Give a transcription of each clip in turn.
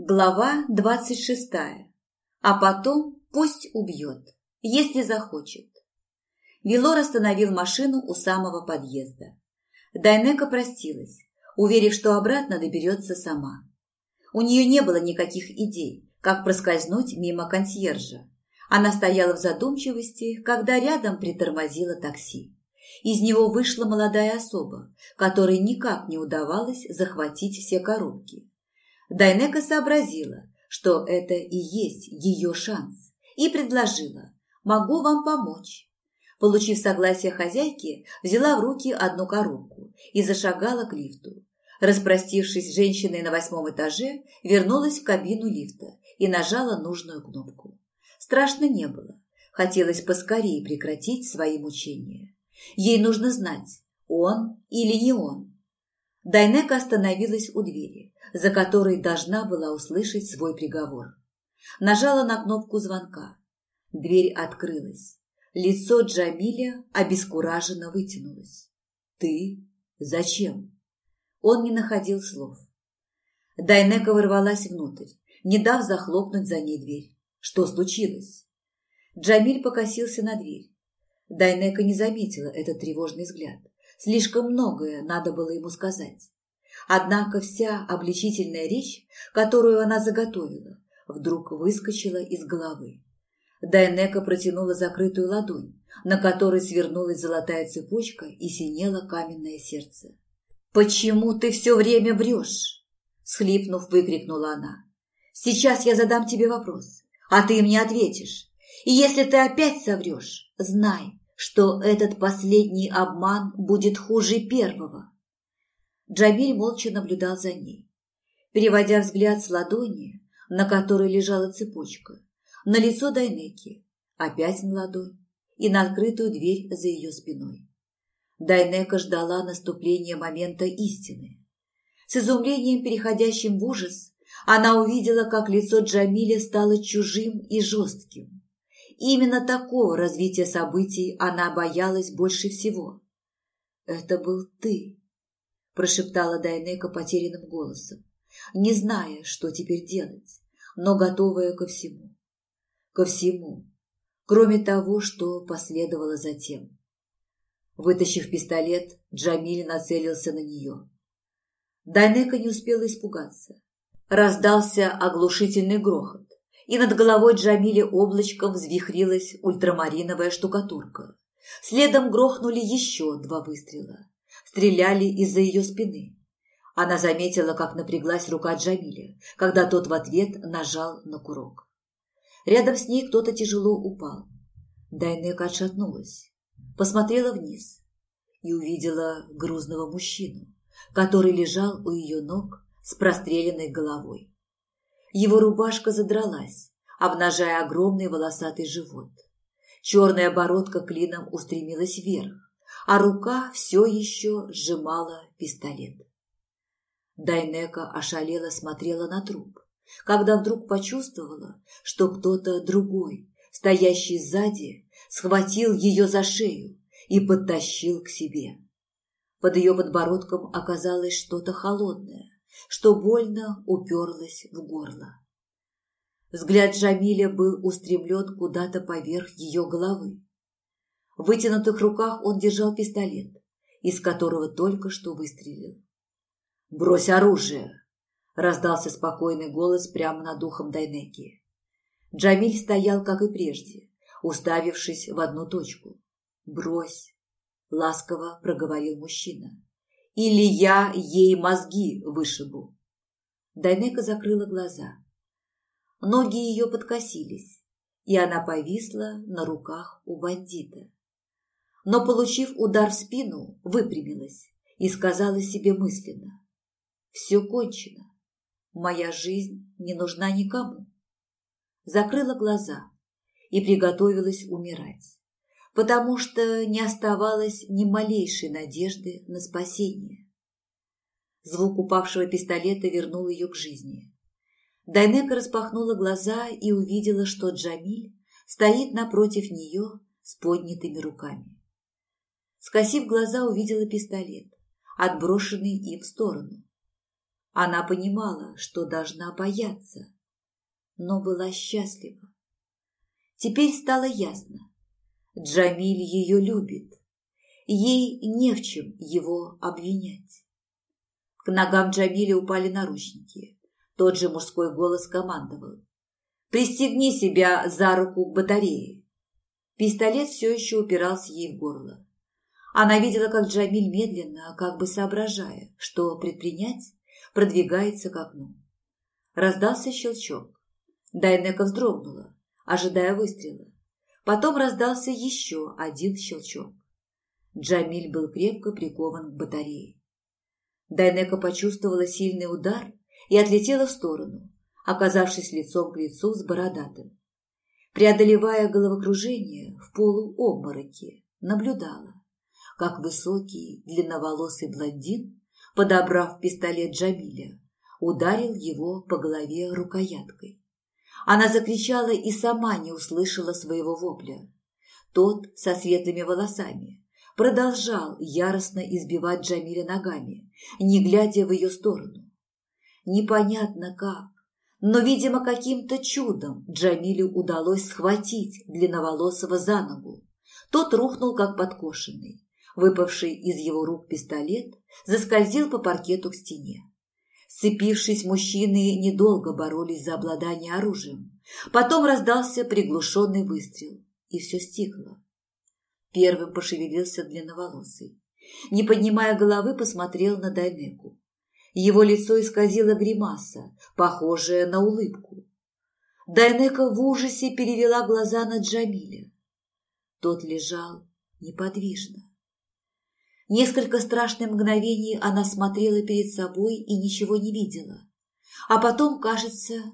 Глава двадцать шестая. А потом пусть убьет, если захочет. Вилор остановил машину у самого подъезда. Дайнека простилась, уверив, что обратно доберется сама. У нее не было никаких идей, как проскользнуть мимо консьержа. Она стояла в задумчивости, когда рядом притормозило такси. Из него вышла молодая особа, которой никак не удавалось захватить все коробки. Дайнека сообразила, что это и есть ее шанс, и предложила «Могу вам помочь». Получив согласие хозяйки, взяла в руки одну коробку и зашагала к лифту. Распростившись с женщиной на восьмом этаже, вернулась в кабину лифта и нажала нужную кнопку. Страшно не было. Хотелось поскорее прекратить свои мучения. Ей нужно знать, он или не он. Дайнека остановилась у двери, за которой должна была услышать свой приговор. Нажала на кнопку звонка. Дверь открылась. Лицо Джамиля обескураженно вытянулось. «Ты? Зачем?» Он не находил слов. Дайнека ворвалась внутрь, не дав захлопнуть за ней дверь. Что случилось? Джамиль покосился на дверь. Дайнека не заметила этот тревожный взгляд. Слишком многое надо было ему сказать. Однако вся обличительная речь, которую она заготовила, вдруг выскочила из головы. Дайнека протянула закрытую ладонь, на которой свернулась золотая цепочка и синело каменное сердце. «Почему ты все время врешь?» Схлипнув, выкрикнула она. «Сейчас я задам тебе вопрос, а ты мне ответишь. И если ты опять соврешь, знай, что этот последний обман будет хуже первого. Джабиль молча наблюдал за ней, переводя взгляд с ладони, на которой лежала цепочка, на лицо Дайнеки, опять на ладонь и на открытую дверь за ее спиной. Дайнека ждала наступления момента истины. С изумлением, переходящим в ужас, она увидела, как лицо Джамиля стало чужим и жестким. Именно такого развития событий она боялась больше всего. «Это был ты», – прошептала Дайнека потерянным голосом, не зная, что теперь делать, но готовая ко всему. Ко всему, кроме того, что последовало затем. Вытащив пистолет, Джамиль нацелился на нее. Дайнека не успела испугаться. Раздался оглушительный грохот и над головой Джамиля облачком взвихрилась ультрамариновая штукатурка. Следом грохнули еще два выстрела. Стреляли из-за ее спины. Она заметила, как напряглась рука Джамиля, когда тот в ответ нажал на курок. Рядом с ней кто-то тяжело упал. Дайнека отшатнулась, посмотрела вниз и увидела грузного мужчину, который лежал у ее ног с простреленной головой. Его рубашка задралась, обнажая огромный волосатый живот. Черная бородка клином устремилась вверх, а рука все еще сжимала пистолет. Дайнека ошалела смотрела на труп, когда вдруг почувствовала, что кто-то другой, стоящий сзади, схватил ее за шею и подтащил к себе. Под ее подбородком оказалось что-то холодное, что больно уперлось в горло. Взгляд Джамиля был устремлен куда-то поверх ее головы. В вытянутых руках он держал пистолет, из которого только что выстрелил. «Брось оружие!» – раздался спокойный голос прямо над ухом Дайнеки. Джамиль стоял, как и прежде, уставившись в одну точку. «Брось!» – ласково проговорил мужчина или я ей мозги вышибу. Дайнека закрыла глаза. Ноги ее подкосились, и она повисла на руках у бандита. Но, получив удар в спину, выпрямилась и сказала себе мысленно. «Все кончено. Моя жизнь не нужна никому». Закрыла глаза и приготовилась умирать потому что не оставалось ни малейшей надежды на спасение. Звук упавшего пистолета вернул ее к жизни. Дайнека распахнула глаза и увидела, что Джамиль стоит напротив нее с поднятыми руками. Скосив глаза, увидела пистолет, отброшенный им в сторону. Она понимала, что должна бояться, но была счастлива. Теперь стало ясно. Джамиль ее любит. Ей не в чем его обвинять. К ногам Джамиля упали наручники. Тот же мужской голос командовал. «Пристегни себя за руку к батарее». Пистолет все еще упирался ей в горло. Она видела, как Джамиль медленно, как бы соображая, что предпринять, продвигается к окну. Раздался щелчок. Дайнека вздрогнула, ожидая выстрела. Потом раздался еще один щелчок. Джамиль был крепко прикован к батарее. Дайнека почувствовала сильный удар и отлетела в сторону, оказавшись лицом к лицу с бородатым. Преодолевая головокружение в полуобмороке, наблюдала, как высокий длинноволосый блондин, подобрав пистолет Джамиля, ударил его по голове рукояткой. Она закричала и сама не услышала своего вопля. Тот со светлыми волосами продолжал яростно избивать Джамиля ногами, не глядя в ее сторону. Непонятно как, но, видимо, каким-то чудом Джамилю удалось схватить длинноволосого за ногу. Тот рухнул, как подкошенный. Выпавший из его рук пистолет заскользил по паркету к стене. Сцепившись, мужчины недолго боролись за обладание оружием. Потом раздался приглушенный выстрел, и все стихло. Первым пошевелился длинноволосый. Не поднимая головы, посмотрел на Дайнеку. Его лицо исказило гримаса, похожая на улыбку. Дайнека в ужасе перевела глаза на Джамиля. Тот лежал неподвижно. Несколько страшных мгновений она смотрела перед собой и ничего не видела, а потом, кажется,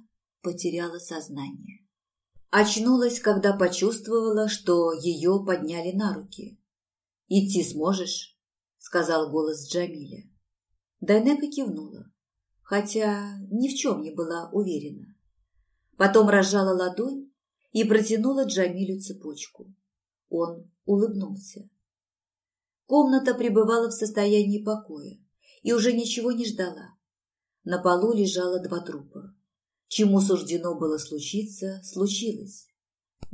потеряла сознание. Очнулась, когда почувствовала, что ее подняли на руки. «Идти сможешь?» – сказал голос Джамиля. Дайнека кивнула, хотя ни в чем не была уверена. Потом разжала ладонь и протянула Джамилю цепочку. Он улыбнулся. Комната пребывала в состоянии покоя и уже ничего не ждала. На полу лежало два трупа. Чему суждено было случиться, случилось.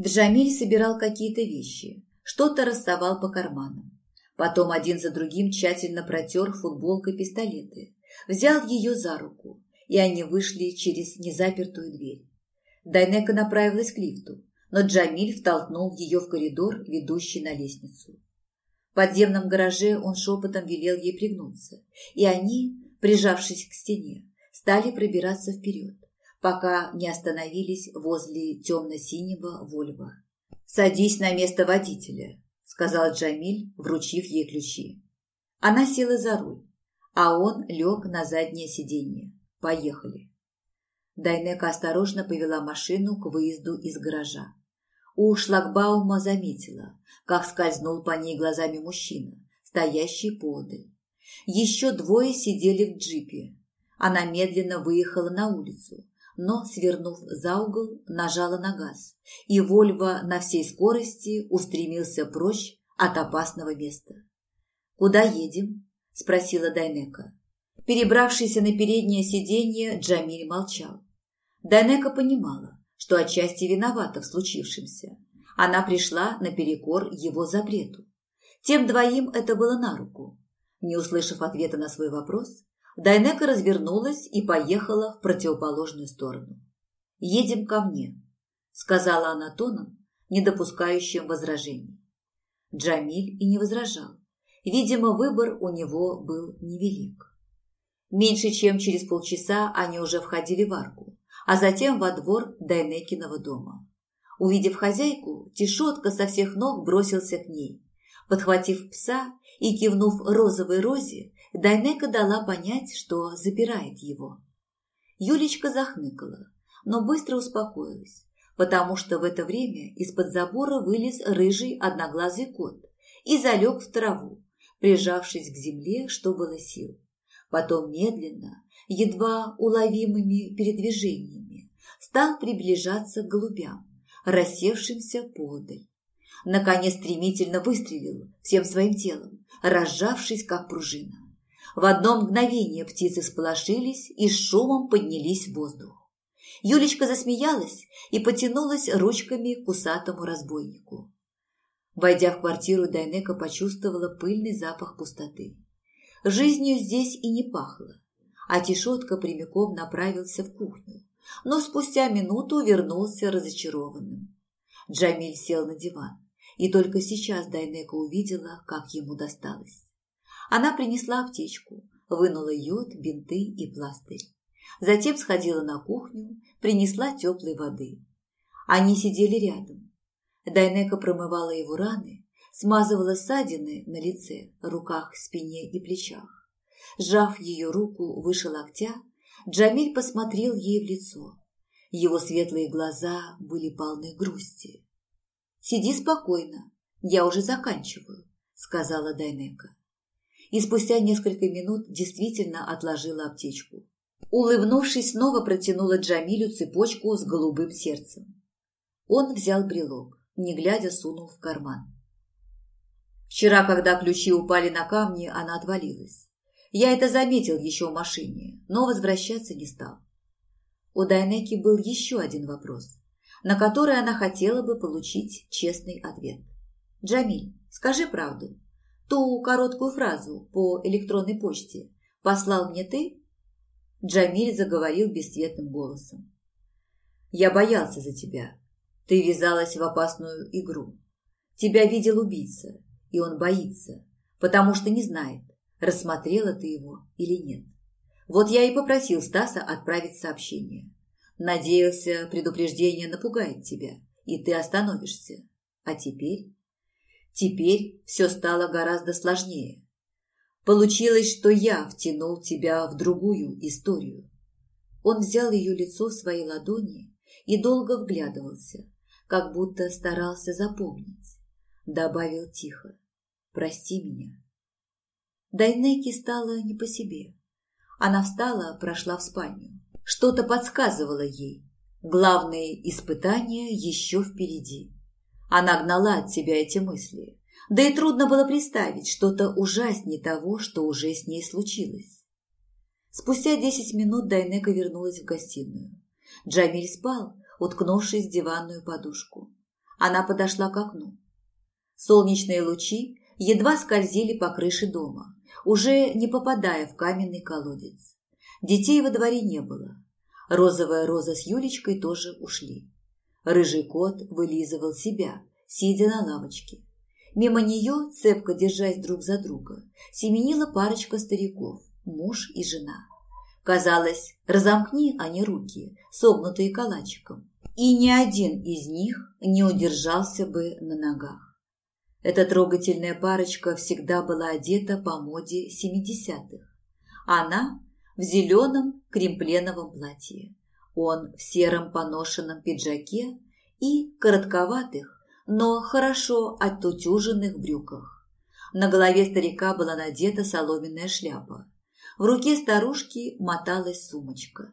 Джамиль собирал какие-то вещи, что-то расставал по карманам. Потом один за другим тщательно протер футболкой пистолеты, взял ее за руку, и они вышли через незапертую дверь. Дайнека направилась к лифту, но Джамиль втолкнул ее в коридор, ведущий на лестницу. В подземном гараже он шепотом велел ей пригнуться, и они, прижавшись к стене, стали пробираться вперед пока не остановились возле темно-синего Вольва. «Садись на место водителя», – сказал Джамиль, вручив ей ключи. Она села за руль, а он лег на заднее сиденье. «Поехали». Дайнека осторожно повела машину к выезду из гаража. У шлагбаума заметила, как скользнул по ней глазами мужчина, стоящий подаль. Еще двое сидели в джипе. Она медленно выехала на улицу, но, свернув за угол, нажала на газ, и Вольво на всей скорости устремился прочь от опасного места. «Куда едем?» – спросила Дайнека. Перебравшийся на переднее сиденье, Джамиль молчал. Дайнека понимала, что отчасти виновата в случившемся. Она пришла наперекор его запрету. Тем двоим это было на руку. Не услышав ответа на свой вопрос, Дайнека развернулась и поехала в противоположную сторону. «Едем ко мне», – сказала она тоном, не допускающим возражений. Джамиль и не возражал. Видимо, выбор у него был невелик. Меньше чем через полчаса они уже входили в арку, а затем во двор Дайнекиного дома. Увидев хозяйку, Тишотка со всех ног бросился к ней. Подхватив пса и кивнув розовой розе, Дайнека дала понять, что запирает его. Юлечка захныкала, но быстро успокоилась, потому что в это время из-под забора вылез рыжий одноглазый кот и залег в траву, прижавшись к земле, что было сил. Потом медленно, едва уловимыми передвижениями, стал приближаться к голубям, рассевшимся подаль. Наконец стремительно выстрелил всем своим телом, разжавшись, как пружина. В одно мгновение птицы сполошились и с шумом поднялись в воздух. Юлечка засмеялась и потянулась ручками к усатому разбойнику. Войдя в квартиру, Дайнека почувствовала пыльный запах пустоты. Жизнью здесь и не пахло, а Тишотка прямиком направился в кухню, но спустя минуту вернулся разочарованным. Джамиль сел на диван, и только сейчас Дайнека увидела, как ему досталось. Она принесла аптечку, вынула йод, бинты и пластырь. Затем сходила на кухню, принесла теплой воды. Они сидели рядом. Дайнека промывала его раны, смазывала ссадины на лице, руках, спине и плечах. Сжав ее руку выше локтя, Джамиль посмотрел ей в лицо. Его светлые глаза были полны грусти. «Сиди спокойно, я уже заканчиваю», — сказала Дайнека и спустя несколько минут действительно отложила аптечку. Улыбнувшись, снова протянула Джамилю цепочку с голубым сердцем. Он взял брелок, не глядя сунул в карман. Вчера, когда ключи упали на камни, она отвалилась. Я это заметил еще в машине, но возвращаться не стал. У Дайнеки был еще один вопрос, на который она хотела бы получить честный ответ. «Джамиль, скажи правду. Ту короткую фразу по электронной почте послал мне ты?» Джамиль заговорил бесцветным голосом. «Я боялся за тебя. Ты ввязалась в опасную игру. Тебя видел убийца, и он боится, потому что не знает, рассмотрела ты его или нет. Вот я и попросил Стаса отправить сообщение. Надеялся, предупреждение напугает тебя, и ты остановишься. А теперь Теперь все стало гораздо сложнее. Получилось, что я втянул тебя в другую историю. Он взял ее лицо в свои ладони и долго вглядывался, как будто старался запомнить. Добавил тихо. «Прости меня». Дайнеки стало не по себе. Она встала, прошла в спальню. Что-то подсказывало ей. Главные испытания еще впереди. Она гнала от себя эти мысли. Да и трудно было представить что-то ужаснее того, что уже с ней случилось. Спустя десять минут Дайнека вернулась в гостиную. Джамиль спал, уткнувшись в диванную подушку. Она подошла к окну. Солнечные лучи едва скользили по крыше дома, уже не попадая в каменный колодец. Детей во дворе не было. Розовая роза с Юлечкой тоже ушли. Рыжий кот вылизывал себя, сидя на лавочке. Мимо нее, цепко держась друг за друга, семенила парочка стариков, муж и жена. Казалось, разомкни они руки, согнутые калачиком, и ни один из них не удержался бы на ногах. Эта трогательная парочка всегда была одета по моде семидесятых. Она в зеленом кремпленовом платье, он в сером поношенном пиджаке и коротковатых, но хорошо оттутюженных брюках. На голове старика была надета соломенная шляпа. В руке старушки моталась сумочка.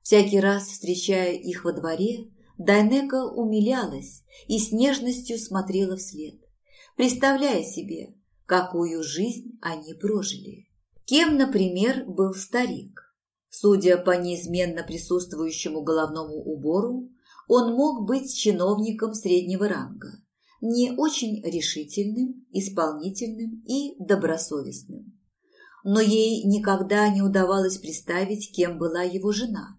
Всякий раз, встречая их во дворе, Дайнека умилялась и с нежностью смотрела вслед, представляя себе, какую жизнь они прожили. Кем, например, был старик? Судя по неизменно присутствующему головному убору, он мог быть чиновником среднего ранга, не очень решительным, исполнительным и добросовестным. Но ей никогда не удавалось представить, кем была его жена.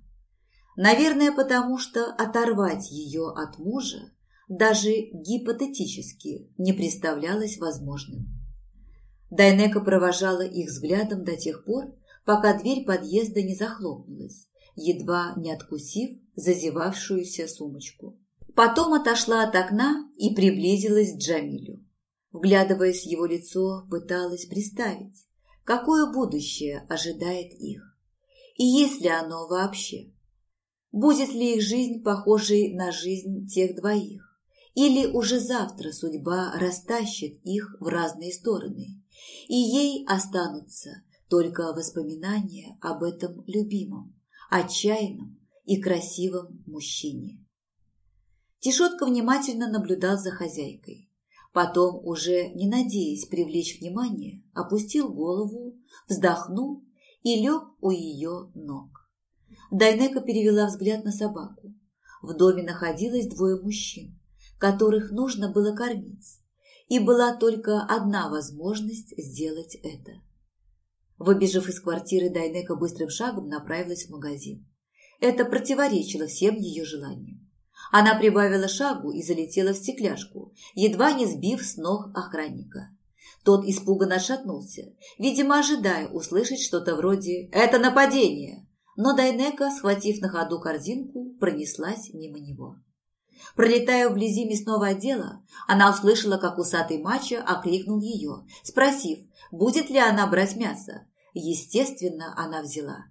Наверное, потому что оторвать ее от мужа даже гипотетически не представлялось возможным. Дайнека провожала их взглядом до тех пор, пока дверь подъезда не захлопнулась, едва не откусив зазевавшуюся сумочку. Потом отошла от окна и приблизилась к Джамилю. Вглядываясь в его лицо, пыталась представить, какое будущее ожидает их. И есть ли оно вообще? Будет ли их жизнь похожей на жизнь тех двоих? Или уже завтра судьба растащит их в разные стороны, и ей останутся только воспоминания об этом любимом, отчаянном и красивом мужчине. Тишотка внимательно наблюдал за хозяйкой. Потом, уже не надеясь привлечь внимание, опустил голову, вздохнул и лег у ее ног. Дайнека перевела взгляд на собаку. В доме находилось двое мужчин, которых нужно было кормить, и была только одна возможность сделать это. Выбежав из квартиры, Дайнека быстрым шагом направилась в магазин. Это противоречило всем ее желаниям. Она прибавила шагу и залетела в стекляшку, едва не сбив с ног охранника. Тот испуганно отшатнулся, видимо, ожидая услышать что-то вроде «Это нападение!». Но Дайнека, схватив на ходу корзинку, пронеслась мимо него. Пролетая вблизи мясного отдела, она услышала, как усатый мачо окликнул ее, спросив, будет ли она брать мясо. Естественно, она взяла.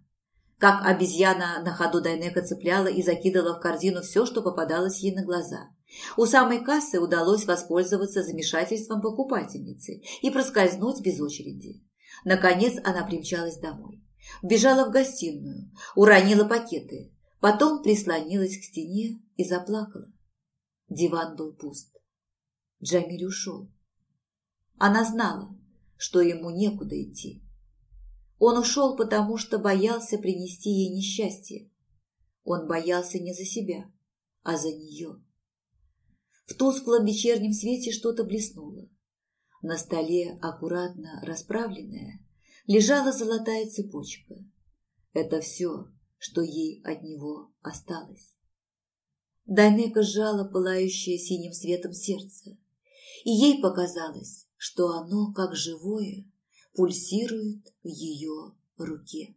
Как обезьяна на ходу Дайнека цепляла и закидывала в корзину все, что попадалось ей на глаза. У самой кассы удалось воспользоваться замешательством покупательницы и проскользнуть без очереди. Наконец она примчалась домой. Бежала в гостиную, уронила пакеты, потом прислонилась к стене и заплакала. Диван был пуст. Джамиль ушел. Она знала, что ему некуда идти. Он ушел, потому что боялся принести ей несчастье. Он боялся не за себя, а за нее. В тусклом вечернем свете что-то блеснуло. На столе, аккуратно расправленная, лежала золотая цепочка. Это все, что ей от него осталось. Дайнека сжала пылающее синим светом сердце, и ей показалось, что оно, как живое, пульсирует в ее руке.